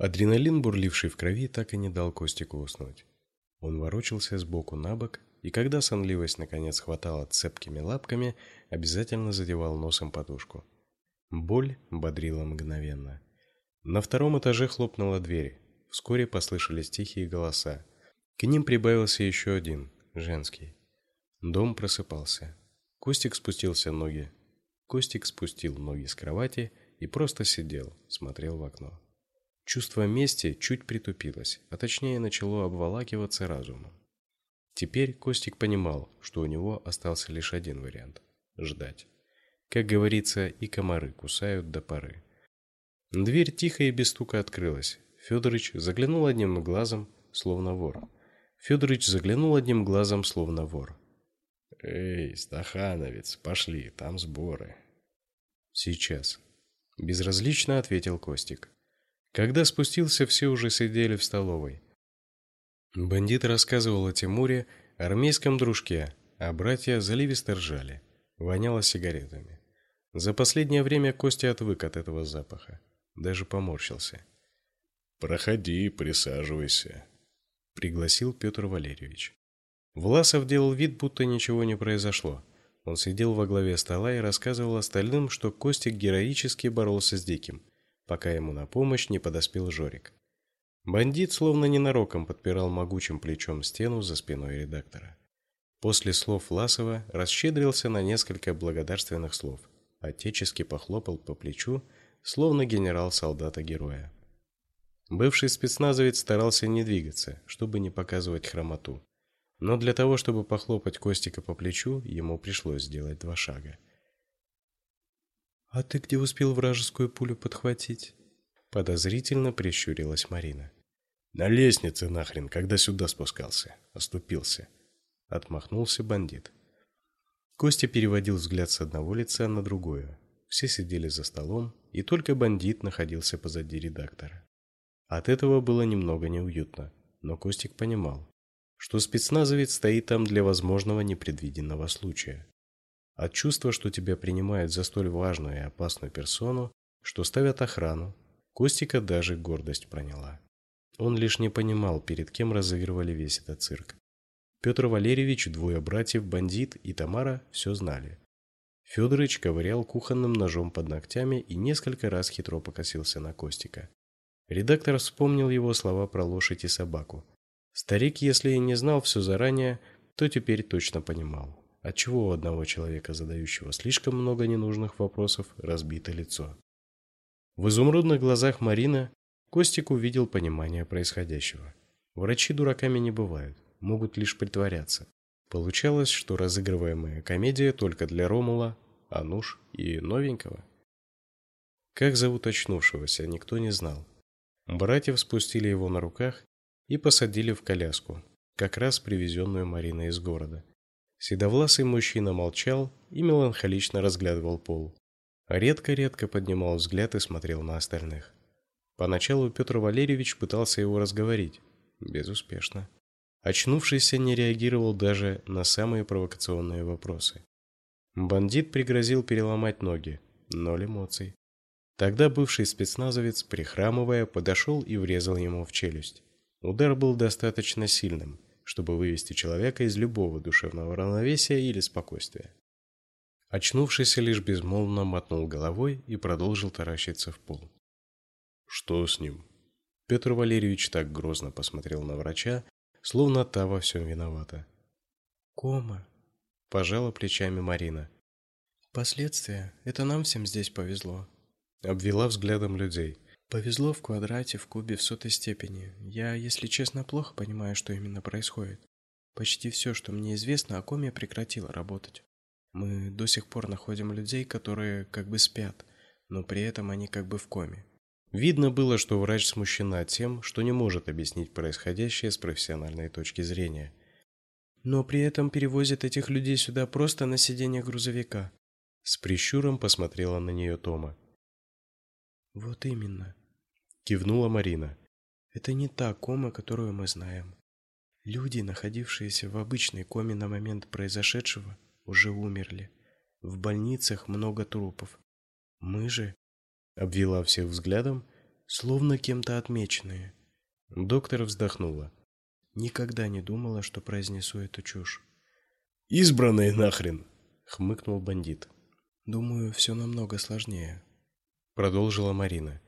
Адреналин, бурливший в крови, так и не дал Костику уснуть. Он ворочался с боку на бок, и когда сонливость наконец хватала цепкими лапками, обязательно задевал носом подушку. Боль бодрила мгновенно. На втором этаже хлопнула дверь. Вскоре послышались тихие голоса. К ним прибавился еще один, женский. Дом просыпался. Костик спустился ноги. Костик спустил ноги с кровати и просто сидел, смотрел в окно. Чувство мести чуть притупилось, а точнее начало обволакиваться разумом. Теперь Костик понимал, что у него остался лишь один вариант ждать. Как говорится, и комары кусают до поры. Дверь тихо и без стука открылась. Федорович заглянул одним глазом, словно вор. Федорович заглянул одним глазом, словно вор. Эй, Стахановец, пошли, там сборы. Сейчас, безразлично ответил Костик. Когда спустился, все уже сидели в столовой. Бандит рассказывал о Тимуре, армейском дружке, а братья заливисто ржали. Воняло сигаретами. За последнее время Костя отвык от этого запаха, даже поморщился. Проходи, присаживайся, пригласил Петр Валерьевич. Власов делал вид, будто ничего не произошло. Он сидел во главе стола и рассказывал остальным, что Костик героически боролся с Диким, пока ему на помощь не подоспел Жорик. Бандит словно ненароком подпирал могучим плечом стену за спиной редактора. После слов Власова расщедрился на несколько благодарственных слов, отечески похлопал по плечу, словно генерал солдата-героя. Бывший спецназовец старался не двигаться, чтобы не показывать хромоту. Но для того, чтобы похлопать Костика по плечу, ему пришлось сделать два шага. А ты где успел вражескую пулю подхватить? Подозрительно прищурилась Марина. На лестнице нахрен, когда сюда спускался, оступился. Отмахнулся бандит. Костя переводил взгляд с одного лица на другое. Все сидели за столом, и только бандит находился позади редактора. От этого было немного неуютно, но Костик понимал, что спецназовец стоит там для возможного непредвиденного случая. От чувства, что тебя принимают за столь важную и опасную персону, что ставят охрану, Костика даже гордость проняла. Он лишь не понимал, перед кем разыгрывали весь этот цирк. Петр Валерьевич, двое братьев, бандит и Тамара все знали. Федорович ковырял кухонным ножом под ногтями и несколько раз хитро покосился на Костика. Редактор вспомнил его слова про лошадь и собаку. Старик, если и не знал все заранее, то теперь точно понимал. Отчего у одного человека, задающего слишком много ненужных вопросов, разбито лицо? В изумрудных глазах Марина Костик увидел понимание происходящего. Врачи дураками не бывают, могут лишь притворяться. Получалось, что разыгрываемая комедия только для Ромула, Ануш и новенького. Как зовут очнувшегося, никто не знал. Братьев спустили его на руках и посадили в коляску, как раз привезенную Мариной из города. Седовласый мужчина молчал и меланхолично разглядывал пол. Редко-редко поднимал взгляд и смотрел на остальных. Поначалу Петр Валерьевич пытался его разговорить, безуспешно. Очнувшийся не реагировал даже на самые провокационные вопросы. Бандит пригрозил переломать ноги, ноль эмоций. Тогда бывший спецназовец, прихрамывая, подошел и врезал ему в челюсть. Удар был достаточно сильным, чтобы вывести человека из любого душевного равновесия или спокойствия. Очнувшийся лишь безмолвно мотнул головой и продолжил таращиться в пол. Что с ним? Петр Валерьевич так грозно посмотрел на врача, словно та во всем виновата. Кома, пожала плечами Марина. Последствия это нам всем здесь повезло. Обвела взглядом людей. Повезло в квадрате, в кубе, в сотой степени. Я, если честно, плохо понимаю, что именно происходит. Почти все, что мне известно о коме, прекратило работать. Мы до сих пор находим людей, которые как бы спят, но при этом они как бы в коме. Видно было, что врач смущена тем, что не может объяснить происходящее с профессиональной точки зрения. Но при этом перевозят этих людей сюда просто на сиденье грузовика. С прищуром посмотрела на нее Тома. Вот именно, кивнула Марина. Это не та кома, которую мы знаем. Люди, находившиеся в обычной коме на момент произошедшего, уже умерли. В больницах много трупов. Мы же, обвела всех взглядом, словно кем-то отмеченные. Доктор вздохнула. Никогда не думала, что произнесу эту чушь. Избранные нахрен, хмыкнул бандит. Думаю, все намного сложнее, продолжила Марина.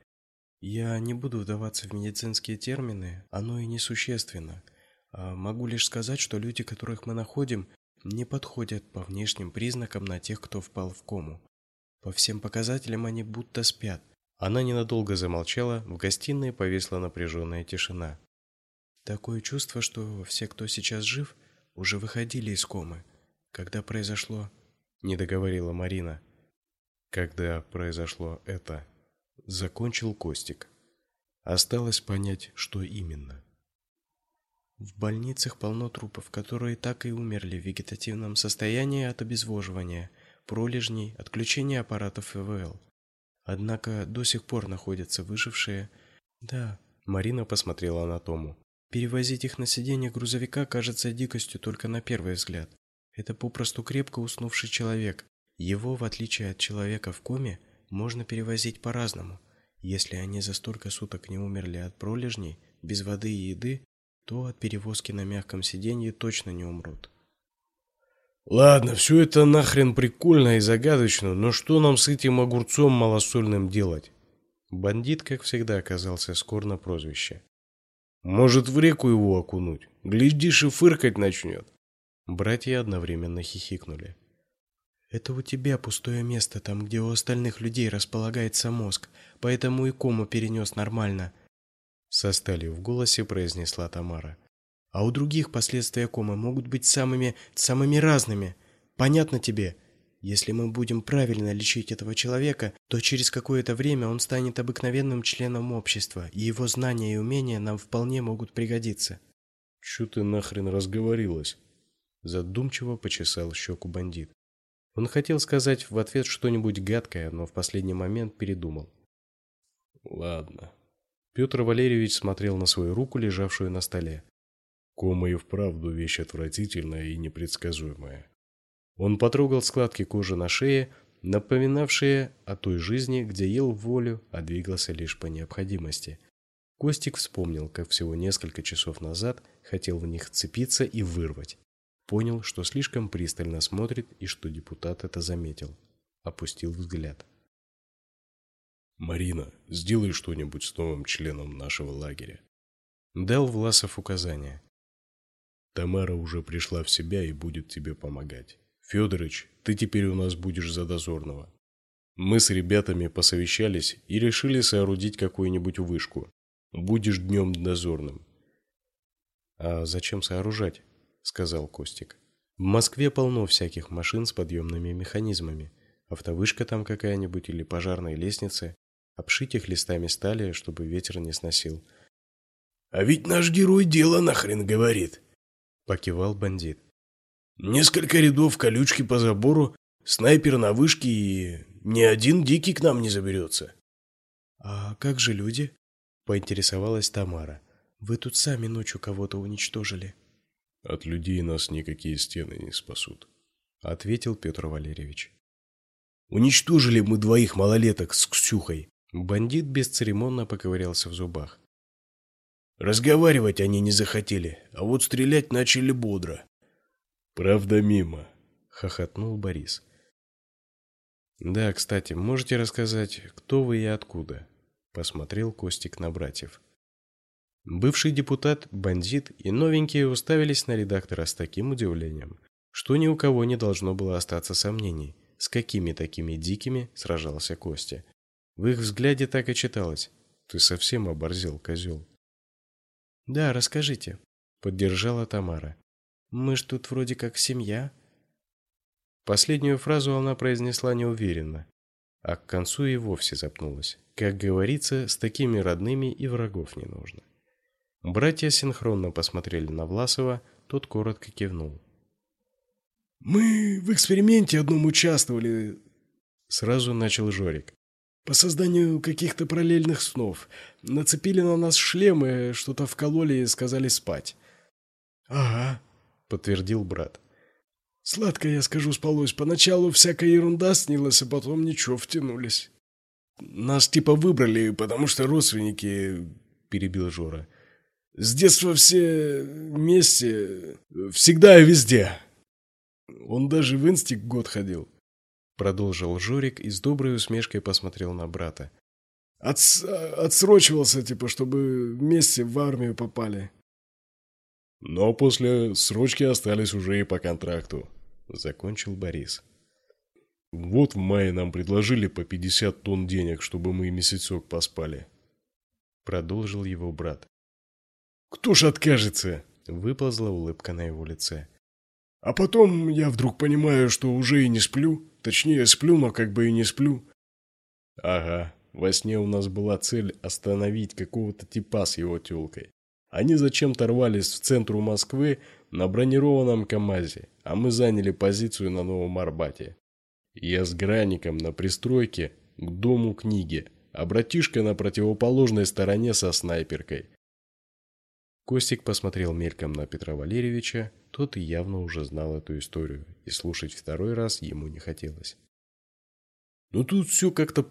Я не буду вдаваться в медицинские термины, оно и несущественно. А могу лишь сказать, что люди, которых мы находим, не подходят по внешним признакам на тех, кто впал в кому. По всем показателям они будто спят. Она ненадолго замолчала, в гостиной повисла напряженная тишина. Такое чувство, что все, кто сейчас жив, уже выходили из комы. Когда произошло, не договорила Марина. Когда произошло это, закончил Костик. Осталось понять, что именно. В больницах полно трупов, которые так и умерли в вегетативном состоянии от обезвоживания, пролежней, отключения аппаратов ИВЛ. Однако до сих пор находятся выжившие. Да, Марина посмотрела на Тому. Перевозить их на сиденье грузовика кажется дикостью только на первый взгляд. Это попросту крепко уснувший человек. Его, в отличие от человека в коме, можно перевозить по-разному. Если они за столько суток не умерли от пролежней, без воды и еды, то от перевозки на мягком сиденье точно не умрут. Ладно, все это нахрен прикольно и загадочно, но что нам с этим огурцом малосольным делать? Бандит, как всегда, оказался скор на прозвище. Может, в реку его окунуть? Глядишь и фыркать начнет. Братья одновременно хихикнули. Это у тебя пустое место там, где у остальных людей располагается мозг, поэтому и кому перенес нормально. Со сталью в голосе произнесла Тамара. А у других последствия комы могут быть самыми самыми разными. Понятно тебе? Если мы будем правильно лечить этого человека, то через какое-то время он станет обыкновенным членом общества, и его знания и умения нам вполне могут пригодиться. Что ты нахрен разговорилась? Задумчиво почесал щеку бандит. Он хотел сказать в ответ что-нибудь гадкое, но в последний момент передумал. Ладно. Петр Валерьевич смотрел на свою руку, лежавшую на столе. Кома и вправду вещь отвратительная и непредсказуемая. Он потрогал складки кожи на шее, напоминавшие о той жизни, где ел в волю, а двигался лишь по необходимости. Костик вспомнил, как всего несколько часов назад хотел в них вцепиться и вырвать. Понял, что слишком пристально смотрит и что депутат это заметил. Опустил взгляд. Марина, сделай что-нибудь с новым членом нашего лагеря. Дал Власов указание. Тамара уже пришла в себя и будет тебе помогать. Федорович, ты теперь у нас будешь за дозорного. Мы с ребятами посовещались и решили соорудить какую-нибудь вышку. Будешь днем дозорным. А зачем сооружать? Сказал Костик. В Москве полно всяких машин с подъемными механизмами. Автовышка там какая-нибудь или пожарные лестницы. Обшить их листами стали, чтобы ветер не сносил. А ведь наш герой дело нахрен говорит, покивал бандит. Несколько рядов колючки по забору, снайпер на вышке и ни один дикий к нам не заберется. А как же люди? поинтересовалась Тамара. Вы тут сами ночью кого-то уничтожили. От людей нас никакие стены не спасут, ответил Петр Валерьевич. Уничтожили мы двоих малолеток с Ксюхой. Бандит бесцеремонно поковырялся в зубах. Разговаривать они не захотели, а вот стрелять начали бодро. Правда мимо, хохотнул Борис. Да, кстати, можете рассказать, кто вы и откуда? посмотрел Костик на братьев. Бывший депутат, бандит и новенькие уставились на редактора с таким удивлением, что ни у кого не должно было остаться сомнений, с какими такими дикими сражался Костя. В их взгляде так и читалось: "Ты совсем оборзел, козел». "Да, расскажите", поддержала Тамара. "Мы ж тут вроде как семья". Последнюю фразу она произнесла неуверенно, а к концу и вовсе запнулась. Как говорится, с такими родными и врагов не нужно. Братья синхронно посмотрели на Власова, тот коротко кивнул. Мы в эксперименте одном участвовали, сразу начал Жорик. По созданию каких-то параллельных снов. Нацепили на нас шлемы, что-то вкололи и сказали спать. Ага, подтвердил брат. Сладко, я скажу, спалось. Поначалу всякая ерунда снилась, а потом ничего втянулись. нас типа выбрали, потому что родственники, перебил Жора. С детства все вместе, всегда и везде. Он даже в инстик год ходил. Продолжил Жорик и с доброй усмешкой посмотрел на брата. Отс отсрочивался, типа, чтобы вместе в армию попали. Но после срочки остались уже и по контракту, закончил Борис. Вот в мае нам предложили по 50 тонн денег, чтобы мы месяцок поспали. Продолжил его брат. Кто ж откажется? Выползла улыбка на его лице. А потом я вдруг понимаю, что уже и не сплю. Точнее, сплю, но как бы и не сплю. Ага, во сне у нас была цель остановить какого-то типа с его тёлкой. Они зачем-то рвались в центру Москвы на бронированном КамАЗе, а мы заняли позицию на Новом Арбате. Я с гранником на пристройке к дому книги, а братишка на противоположной стороне со снайперкой. Костик посмотрел мельком на Петра Валерьевича, тот явно уже знал эту историю, и слушать второй раз ему не хотелось. Но тут все как-то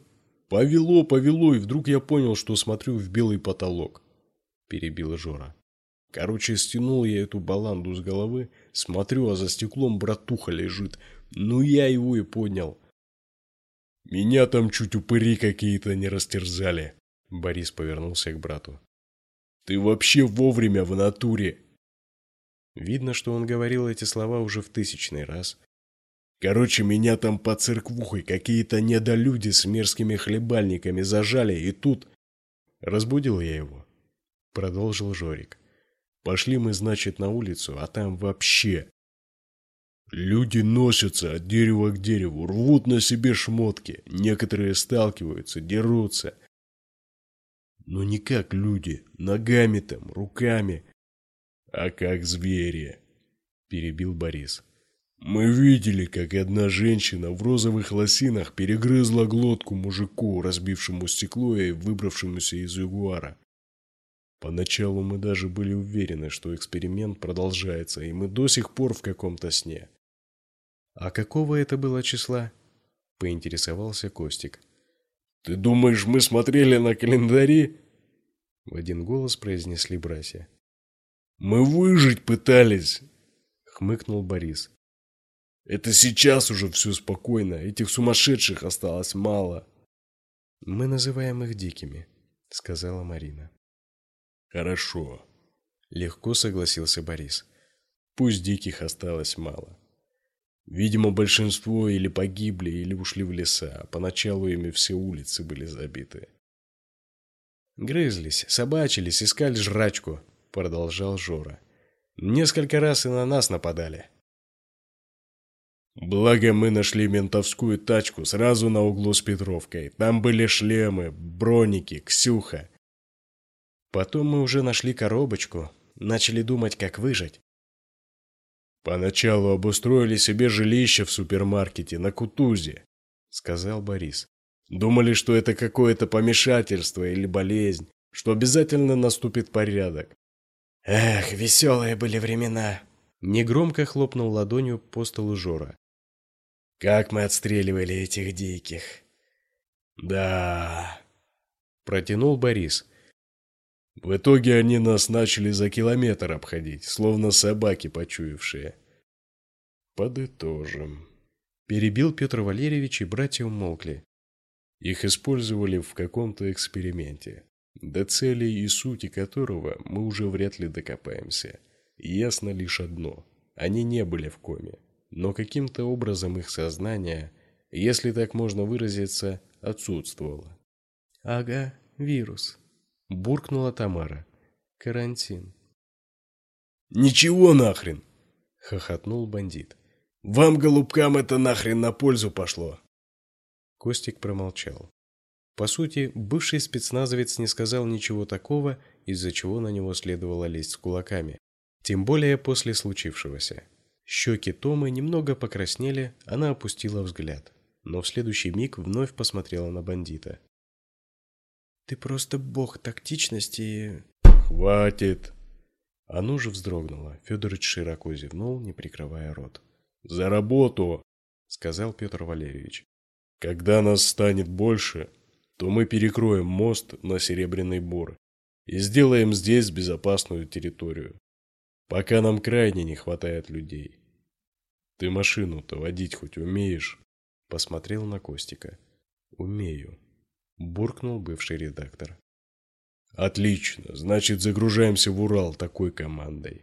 повело, повело, и вдруг я понял, что смотрю в белый потолок. Перебил Жора. Короче, стянул я эту баланду с головы, смотрю, а за стеклом братуха лежит. Ну я его и поднял. Меня там чуть упыри какие-то не растерзали. Борис повернулся к брату. Ты вообще вовремя в натуре. Видно, что он говорил эти слова уже в тысячный раз. Короче, меня там по церквухой какие-то недолюди с мерзкими хлебальниками зажали, и тут... Разбудил я его. Продолжил Жорик. Пошли мы, значит, на улицу, а там вообще... Люди носятся от дерева к дереву, рвут на себе шмотки, некоторые сталкиваются, дерутся. Но не как люди, ногами там, руками, а как звери, перебил Борис. Мы видели, как одна женщина в розовых лосинах перегрызла глотку мужику, разбившему стекло и выбравшемуся из ягуара. Поначалу мы даже были уверены, что эксперимент продолжается, и мы до сих пор в каком-то сне. А какого это было числа? поинтересовался Костик. Ты думаешь, мы смотрели на календари? В один голос произнесли братья. Мы выжить пытались, хмыкнул Борис. Это сейчас уже все спокойно, этих сумасшедших осталось мало. Мы называем их дикими, сказала Марина. Хорошо. Легко согласился Борис. Пусть диких осталось мало. Видимо, большинство или погибли, или ушли в леса, а поначалу ими все улицы были забиты. Грызлись, собачились, искали жрачку, продолжал Жора. Несколько раз и на нас нападали. Благо мы нашли ментовскую тачку сразу на углу с Петровкой. Там были шлемы, броники, Ксюха. Потом мы уже нашли коробочку, начали думать, как выжить. Поначалу обустроили себе жилище в супермаркете на Кутузе, сказал Борис. Думали, что это какое-то помешательство или болезнь, что обязательно наступит порядок. Эх, веселые были времена. Негромко хлопнул ладонью по столу Жора. Как мы отстреливали этих диких. Да. Протянул Борис. В итоге они нас начали за километр обходить, словно собаки почуявшие. Подытожим. Перебил Петр Валерьевич, и братья умолкли. Их использовали в каком-то эксперименте, до цели и сути которого мы уже вряд ли докопаемся. Ясно лишь одно – они не были в коме, но каким-то образом их сознание, если так можно выразиться, отсутствовало. «Ага, вирус», буркнула Тамара. Карантин. Ничего нахрен, хохотнул бандит. Вам голубкам это нахрен на пользу пошло. Костик промолчал. По сути, бывший спецназовец не сказал ничего такого, из-за чего на него следовало лезть с кулаками, тем более после случившегося. Щеки Томы немного покраснели, она опустила взгляд, но в следующий миг вновь посмотрела на бандита. Ты просто бог тактичности. Хватит. Ану же вздрогнула. Федорович широко зевнул, не прикрывая рот. За работу, сказал Петр Валерьевич. Когда нас станет больше, то мы перекроем мост на Серебряный Бор и сделаем здесь безопасную территорию, пока нам крайне не хватает людей. Ты машину-то водить хоть умеешь? Посмотрел на Костика. Умею. Буркнул бывший редактор. Отлично, значит загружаемся в Урал такой командой.